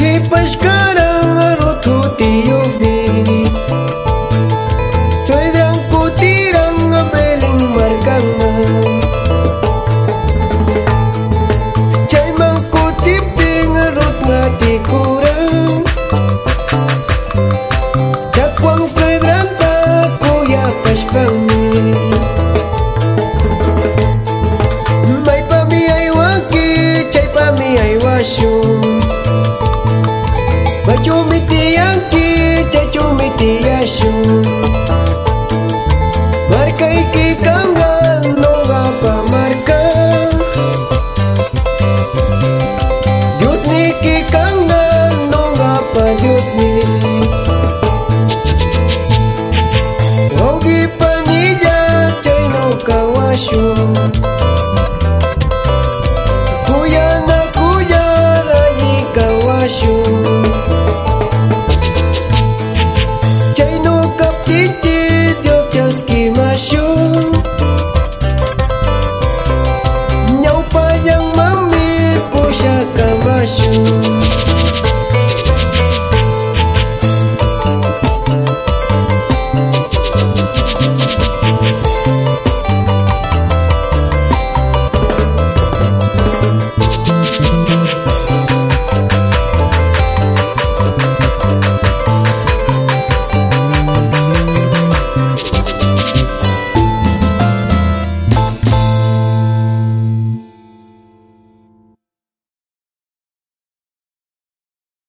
Roky paşkara rotu diyor beni Soy gran kutiran belin markana Cayman kutip dengan rot ngati kurang Cakwang soy gran takuya paşkana May pami ay chay pami ay Bachumiti yanki chachumiti yashu Markai ki kangan loga pa marka Yusni ki kangan loga pa yusni Ogi panilla chaino kawashu you